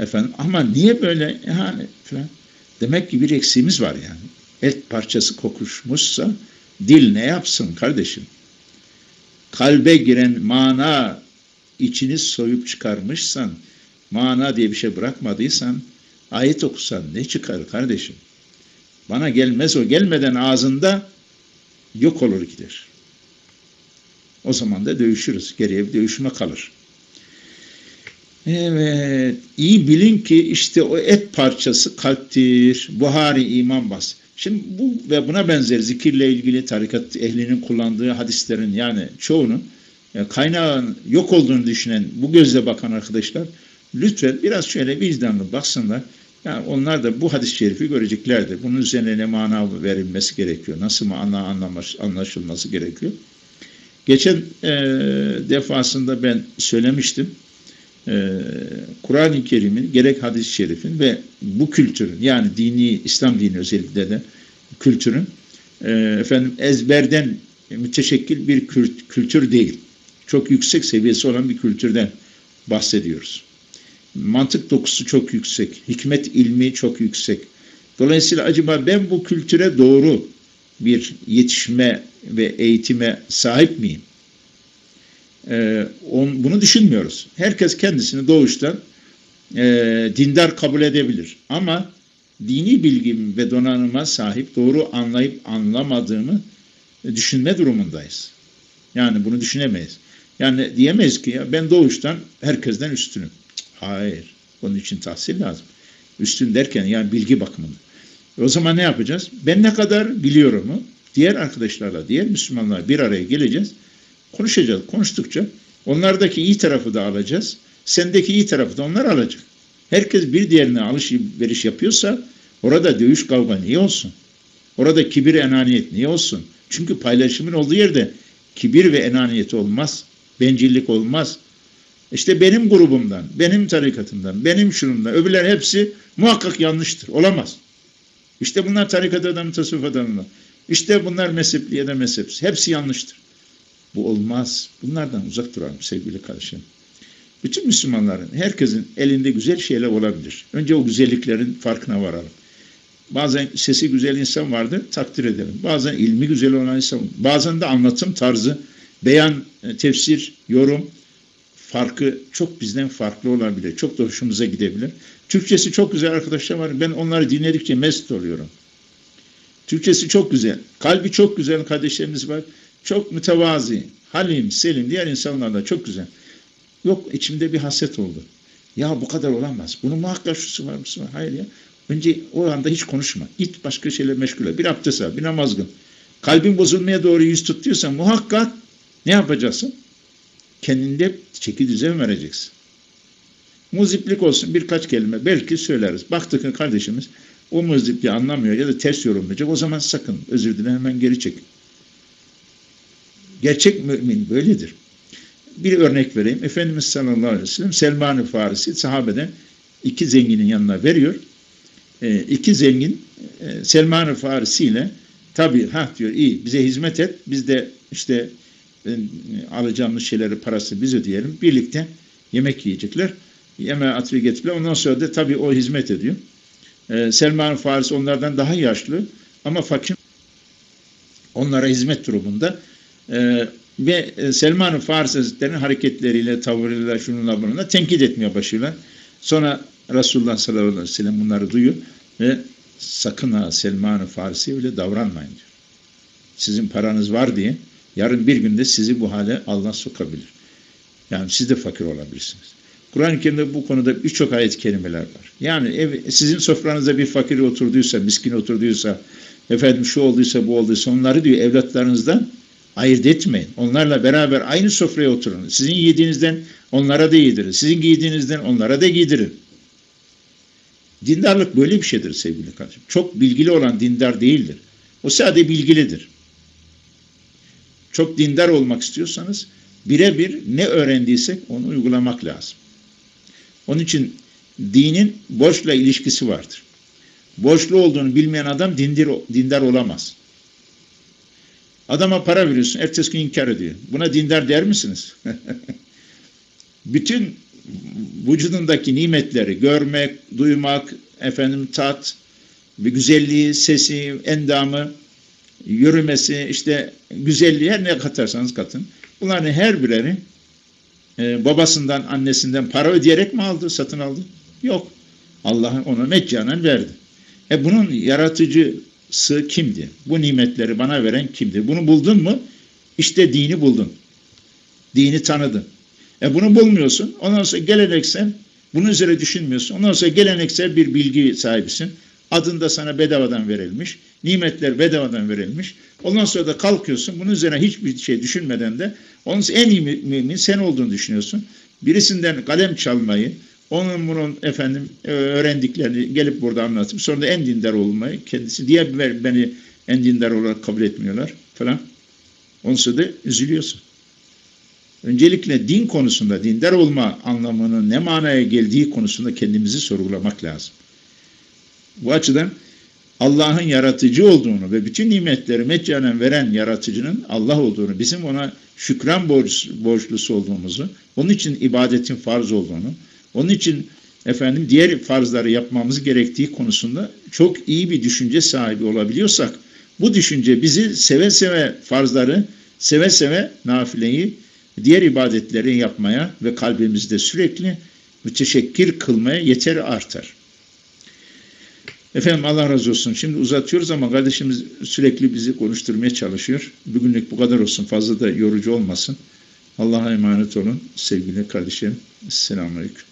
Efendim ama niye böyle yani falan. Demek ki bir eksiğimiz var yani. Et parçası kokuşmuşsa dil ne yapsın kardeşim? Kalbe giren mana içini soyup çıkarmışsan, mana diye bir şey bırakmadıysan, ayet okusan ne çıkar kardeşim? Bana gelmez o gelmeden ağzında yok olur gider. O zaman da dövüşürüz. Geriye bir dövüşme kalır. Evet. iyi bilin ki işte o et parçası kalptir. Buhari iman bas. Şimdi bu ve buna benzer zikirle ilgili tarikat ehlinin kullandığı hadislerin yani çoğunun yani kaynağın yok olduğunu düşünen bu gözle bakan arkadaşlar lütfen biraz şöyle vicdanlı baksınlar. Yani onlar da bu hadis-i şerifi göreceklerdir. Bunun üzerine ne mana verilmesi gerekiyor? Nasıl mana anlamış, anlaşılması gerekiyor? Geçen e, defasında ben söylemiştim. E, Kur'an-ı Kerim'in gerek hadis-i şerifin ve bu kültürün yani dini, İslam dini özellikle de kültürün e, efendim ezberden müteşekkil bir kültür değil. Çok yüksek seviyesi olan bir kültürden bahsediyoruz. Mantık dokusu çok yüksek, hikmet ilmi çok yüksek. Dolayısıyla acaba ben bu kültüre doğru bir yetişme ve eğitime sahip miyim? Ee, on, bunu düşünmüyoruz. Herkes kendisini doğuştan e, dindar kabul edebilir. Ama dini bilgim ve donanıma sahip doğru anlayıp anlamadığımı düşünme durumundayız. Yani bunu düşünemeyiz. Yani diyemeyiz ki ya ben doğuştan herkesten üstünüm. Hayır. Onun için tahsil lazım. Üstün derken yani bilgi bakımında. E o zaman ne yapacağız? Ben ne kadar biliyorum diğer arkadaşlarla, diğer Müslümanlar bir araya geleceğiz. Konuşacağız. Konuştukça onlardaki iyi tarafı da alacağız. Sendeki iyi tarafı da onlar alacak. Herkes bir diğerine alışveriş yapıyorsa orada dövüş kavga niye olsun? Orada kibir enaniyet niye olsun? Çünkü paylaşımın olduğu yerde kibir ve enaniyet olmaz. Bencillik olmaz. İşte benim grubumdan, benim tarikatımdan, benim şunumdan, öbürler hepsi muhakkak yanlıştır. Olamaz. İşte bunlar tarikat adamı, tasavvuf adamı. İşte bunlar mezhepli ya da mezhepsiz. Hepsi yanlıştır. Bu olmaz. Bunlardan uzak duralım sevgili kardeşim. Bütün Müslümanların, herkesin elinde güzel şeyler olabilir. Önce o güzelliklerin farkına varalım. Bazen sesi güzel insan vardır, takdir edelim. Bazen ilmi güzel olan insan, bazen de anlatım tarzı, beyan, e, tefsir, yorum, farkı çok bizden farklı olabilir. Çok da hoşumuza gidebilir. Türkçesi çok güzel arkadaşlar var. Ben onları dinledikçe mest oluyorum. Türkçesi çok güzel. Kalbi çok güzel kardeşlerimiz var. Çok mütevazi, halim, selim, diğer insanlarla çok güzel. Yok içimde bir haset oldu. Ya bu kadar olamaz. Bunun muhakkak şusu var, mısı var. Hayır ya. Önce o anda hiç konuşma. Git başka şeyle meşgul Bir abdest al, bir namaz kıl. Kalbin bozulmaya doğru yüz tutuyorsan muhakkak ne yapacaksın? Kendinde çeki düzen vereceksin. Muziplik olsun birkaç kelime belki söyleriz. Baktık ki kardeşimiz o muzipliği anlamıyor ya da ters yorumlayacak. O zaman sakın özür dile hemen geri çek. Gerçek mümin böyledir. Bir örnek vereyim. Efendimiz sallallahu aleyhi ve sellem Selman-ı Farisi sahabeden iki zenginin yanına veriyor. E, iki zengin e, Selman-ı Farisi ile tabi ha diyor iyi bize hizmet et biz de işte e, alacağımız şeyleri parası biz ödeyelim. Birlikte yemek yiyecekler. Yemeğe atri getirdiler. Ondan sonra da tabii o hizmet ediyor. Ee, Selman Faris onlardan daha yaşlı ama fakir. Onlara hizmet durumunda. Ee, ve e, Selman-ı Faris Hazretleri'nin hareketleriyle, tavırlarıyla, şununla bununla tenkit etmeye başlıyorlar. Sonra Resulullah sallallahu aleyhi ve sellem bunları duyuyor ve sakın ha Selman-ı Farisi öyle davranmayın diyor. Sizin paranız var diye yarın bir günde sizi bu hale Allah sokabilir. Yani siz de fakir olabilirsiniz. Kur'an-ı Kerim'de bu konuda birçok ayet kelimeler var. Yani ev, sizin sofranızda bir fakir oturduysa, miskin oturduysa, efendim şu olduysa, bu olduysa onları diyor evlatlarınızdan ayırt etmeyin. Onlarla beraber aynı sofraya oturun. Sizin yediğinizden onlara da yedirin. Sizin giydiğinizden onlara da giydirin. Dindarlık böyle bir şeydir sevgili kardeşim. Çok bilgili olan dindar değildir. O sadece bilgilidir. Çok dindar olmak istiyorsanız birebir ne öğrendiysek onu uygulamak lazım. Onun için dinin borçla ilişkisi vardır. Borçlu olduğunu bilmeyen adam dindir, dindar olamaz. Adama para veriyorsun, ertesi gün inkar ediyor. Buna dindar der misiniz? Bütün vücudundaki nimetleri görmek, duymak, efendim tat, bir güzelliği, sesi, endamı, yürümesi, işte güzelliği her ne katarsanız katın. Bunların her birleri e, babasından, annesinden para ödeyerek mi aldı, satın aldı? Yok. Allah ona meccanen verdi. E bunun yaratıcısı kimdi? Bu nimetleri bana veren kimdi? Bunu buldun mu? İşte dini buldun. Dini tanıdın. E bunu bulmuyorsun. Ondan sonra geleneksel, bunun üzere düşünmüyorsun. Ondan sonra geleneksel bir bilgi sahibisin. Adın da sana bedavadan verilmiş. Nimetler bedavadan verilmiş. Ondan sonra da kalkıyorsun. Bunun üzerine hiçbir şey düşünmeden de onun en iyi mümin sen olduğunu düşünüyorsun. Birisinden kalem çalmayı, onun bunun efendim e, öğrendiklerini gelip burada anlatıp sonra da en dindar olmayı kendisi diye beni en dindar olarak kabul etmiyorlar falan. Sonra da üzülüyorsun. Öncelikle din konusunda, dindar olma anlamının ne manaya geldiği konusunda kendimizi sorgulamak lazım. Bu açıdan Allah'ın yaratıcı olduğunu ve bütün nimetleri meccanen veren yaratıcının Allah olduğunu, bizim ona şükran borç, borçlusu olduğumuzu, onun için ibadetin farz olduğunu, onun için efendim diğer farzları yapmamız gerektiği konusunda çok iyi bir düşünce sahibi olabiliyorsak, bu düşünce bizi seve seve farzları, seve seve nafileyi, diğer ibadetleri yapmaya ve kalbimizde sürekli müteşekkir kılmaya yeter artar. Efendim Allah razı olsun. Şimdi uzatıyoruz ama kardeşimiz sürekli bizi konuşturmaya çalışıyor. Bugünlük bu kadar olsun. Fazla da yorucu olmasın. Allah'a emanet olun. Sevgili kardeşlerim. Selamun Aleyküm.